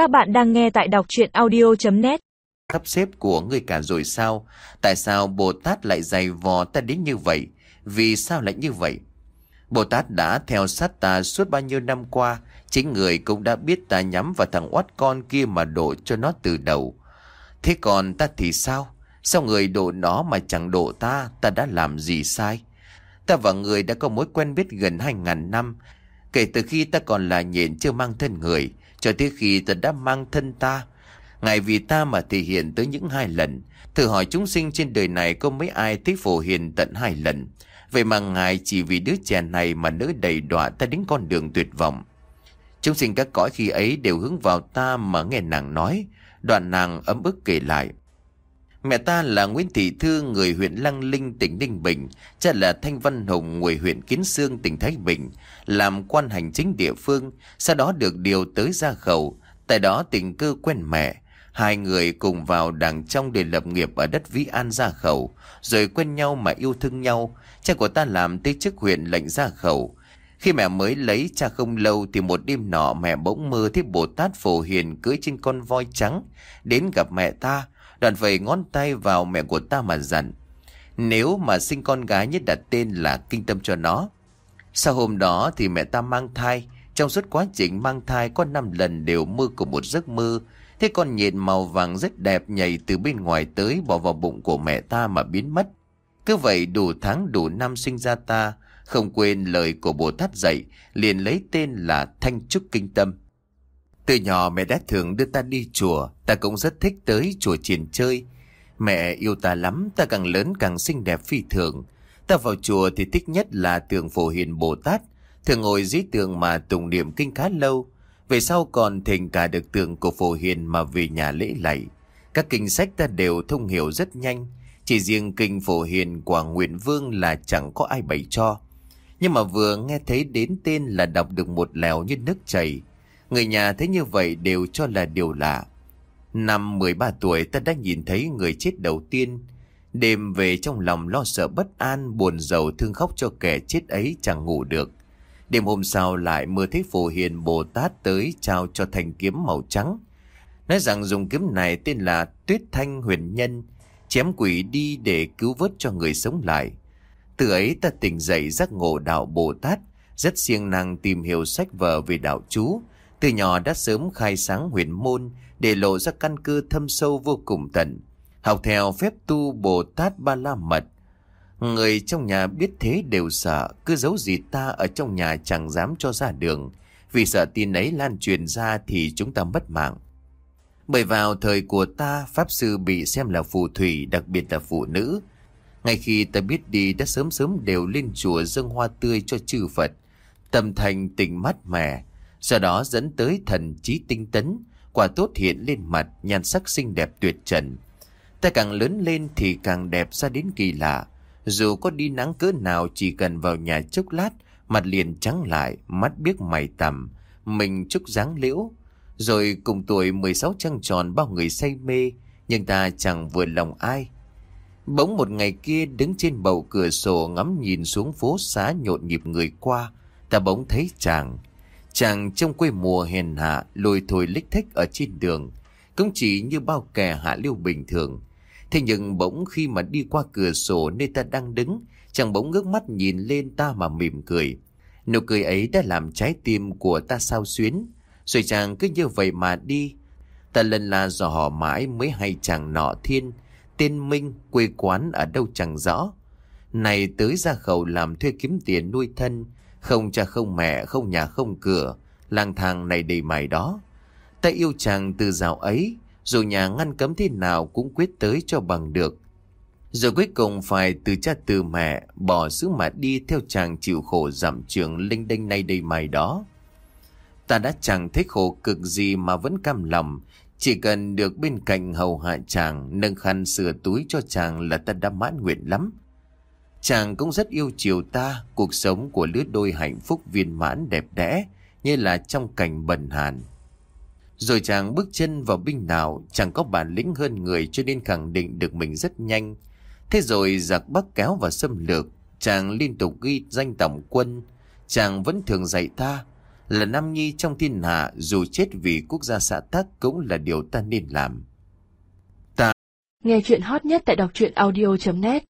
Các bạn đang nghe tại đọc chuyện audio.net Sắp xếp của người cả rồi sao? Tại sao Bồ Tát lại dày vò ta đến như vậy? Vì sao lại như vậy? Bồ Tát đã theo sát ta suốt bao nhiêu năm qua, chính người cũng đã biết ta nhắm vào thằng oát con kia mà đổ cho nó từ đầu. Thế còn ta thì sao? Sao người đổ nó mà chẳng đổ ta, ta đã làm gì sai? Ta và người đã có mối quen biết gần hai ngàn năm, kể từ khi ta còn là nhện chưa mang thân người, cho tới khi ta đã mang thân ta. Ngài vì ta mà thể hiện tới những hai lần. Thử hỏi chúng sinh trên đời này có mấy ai thích phổ hiền tận hai lần. Vậy mà Ngài chỉ vì đứa trẻ này mà nỡ đầy đọa ta đến con đường tuyệt vọng. Chúng sinh các cõi khi ấy đều hướng vào ta mà nghe nàng nói. Đoạn nàng ấm ức kể lại. Mẹ ta là Nguyễn Thị Thư, người huyện Lăng Linh, tỉnh Ninh Bình. Cha là Thanh Văn Hùng, người huyện Kiến Sương, tỉnh Thái Bình. Làm quan hành chính địa phương, sau đó được điều tới Gia Khẩu. Tại đó tình cư quen mẹ. Hai người cùng vào đảng trong để lập nghiệp ở đất Vĩ An Gia Khẩu. Rồi quen nhau mà yêu thương nhau. Cha của ta làm tới chức huyện lệnh Gia Khẩu. Khi mẹ mới lấy cha không lâu thì một đêm nọ mẹ bỗng mơ thấy Bồ Tát Phổ Hiền cưỡi trên con voi trắng. Đến gặp mẹ ta. Đoạn vầy ngón tay vào mẹ của ta mà dặn. Nếu mà sinh con gái nhất đặt tên là kinh tâm cho nó. Sau hôm đó thì mẹ ta mang thai. Trong suốt quá trình mang thai có 5 lần đều mơ cùng một giấc mơ. Thế con nhện màu vàng rất đẹp nhảy từ bên ngoài tới bỏ vào bụng của mẹ ta mà biến mất. Cứ vậy đủ tháng đủ năm sinh ra ta. Không quên lời của Bồ Tát dạy, liền lấy tên là Thanh Trúc Kinh Tâm. Từ nhỏ mẹ đã thường đưa ta đi chùa, ta cũng rất thích tới chùa triển chơi. Mẹ yêu ta lắm, ta càng lớn càng xinh đẹp phi thường. Ta vào chùa thì thích nhất là tượng phổ hiền Bồ Tát, thường ngồi dưới tượng mà tụng niệm kinh khá lâu. Về sau còn thỉnh cả được tượng của phổ hiền mà về nhà lễ lạy. Các kinh sách ta đều thông hiểu rất nhanh, chỉ riêng kinh phổ hiền của Nguyện Vương là chẳng có ai bày cho. Nhưng mà vừa nghe thấy đến tên là đọc được một lèo như nước chảy. Người nhà thấy như vậy đều cho là điều lạ. Năm 13 tuổi ta đã nhìn thấy người chết đầu tiên. Đêm về trong lòng lo sợ bất an, buồn rầu thương khóc cho kẻ chết ấy chẳng ngủ được. Đêm hôm sau lại mơ thấy phổ hiền Bồ Tát tới trao cho thanh kiếm màu trắng. Nói rằng dùng kiếm này tên là Tuyết Thanh Huyền Nhân, chém quỷ đi để cứu vớt cho người sống lại. Từ ấy ta tỉnh dậy giác ngộ đạo Bồ Tát, rất siêng năng tìm hiểu sách vở về đạo chú, từ nhỏ đã sớm khai sáng huyền môn để lộ ra căn cơ thâm sâu vô cùng tận. Học theo phép tu Bồ Tát Ba La Mật. Người trong nhà biết thế đều sợ, cứ giấu gì ta ở trong nhà chẳng dám cho ra đường. Vì sợ tin ấy lan truyền ra thì chúng ta mất mạng. Bởi vào thời của ta, Pháp Sư bị xem là phù thủy, đặc biệt là phụ nữ. Ngay khi ta biết đi đã sớm sớm đều lên chùa dâng hoa tươi cho chư Phật. Tâm thành tình mát mẻ, sau đó dẫn tới thần trí tinh tấn, quả tốt hiện lên mặt, nhan sắc xinh đẹp tuyệt trần. Ta càng lớn lên thì càng đẹp ra đến kỳ lạ. Dù có đi nắng cỡ nào chỉ cần vào nhà chốc lát, mặt liền trắng lại, mắt biếc mày tầm, mình trúc dáng liễu. Rồi cùng tuổi 16 trăng tròn bao người say mê, nhưng ta chẳng vừa lòng ai. Bỗng một ngày kia đứng trên bầu cửa sổ ngắm nhìn xuống phố xá nhộn nhịp người qua, ta bỗng thấy chàng. Chàng trong quê mùa hèn hạ lùi thổi lích thích ở trên đường, cũng chỉ như bao kẻ hạ lưu bình thường. Thế nhưng bỗng khi mà đi qua cửa sổ nơi ta đang đứng, chàng bỗng ngước mắt nhìn lên ta mà mỉm cười. Nụ cười ấy đã làm trái tim của ta sao xuyến, rồi chàng cứ như vậy mà đi. Ta lần là dò họ mãi mới hay chàng nọ thiên, tên Minh, quê quán ở đâu chẳng rõ. Này tới ra khẩu làm thuê kiếm tiền nuôi thân, không cha không mẹ, không nhà không cửa, lang thang này đầy mày đó. Ta yêu chàng từ dạo ấy, dù nhà ngăn cấm thế nào cũng quyết tới cho bằng được. Rồi cuối cùng phải từ cha từ mẹ, bỏ xứ mà đi theo chàng chịu khổ giảm trường linh đinh này đầy mày đó. Ta đã chẳng thấy khổ cực gì mà vẫn cam lòng, chỉ cần được bên cạnh hầu hạ chàng, nâng khăn sửa túi cho chàng là ta đã mãn nguyện lắm. Chàng cũng rất yêu chiều ta, cuộc sống của lứa đôi hạnh phúc viên mãn đẹp đẽ, như là trong cảnh bần hàn. Rồi chàng bước chân vào binh nào, chàng có bản lĩnh hơn người cho nên khẳng định được mình rất nhanh. Thế rồi giặc bắc kéo và xâm lược, chàng liên tục ghi danh tổng quân, chàng vẫn thường dạy ta, Là nam nhi trong thiên hạ dù chết vì quốc gia xã tắc cũng là điều ta nên làm. Nghe chuyện hot nhất tại đọc truyện audio.net